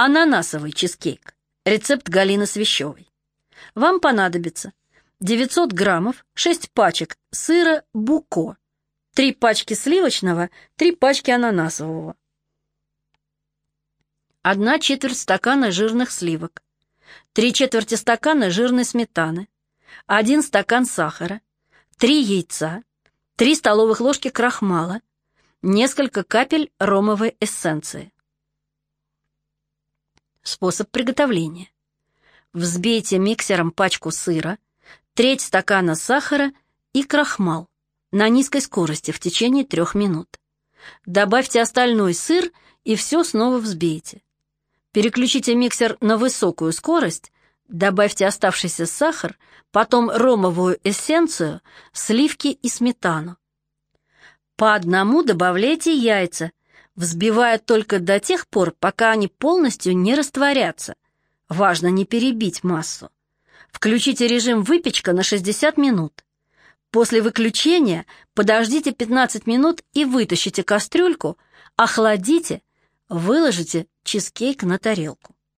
Ананасовый чизкейк. Рецепт Галины Свящевой. Вам понадобится 900 граммов, 6 пачек сыра буко, 3 пачки сливочного, 3 пачки ананасового, 1 четверть стакана жирных сливок, 3 четверти стакана жирной сметаны, 1 стакан сахара, 3 яйца, 3 столовых ложки крахмала, несколько капель ромовой эссенции. Способ приготовления. Взбейте миксером пачку сыра, треть стакана сахара и крахмал на низкой скорости в течение трех минут. Добавьте остальной сыр и все снова взбейте. Переключите миксер на высокую скорость, добавьте оставшийся сахар, потом ромовую эссенцию, сливки и сметану. По одному добавляйте яйца, взбивая только до тех пор, пока они полностью не растворятся. Важно не перебить массу. Включите режим выпечка на 60 минут. После выключения подождите 15 минут и вытащите кастрюльку, охладите, выложите чизкейк на тарелку.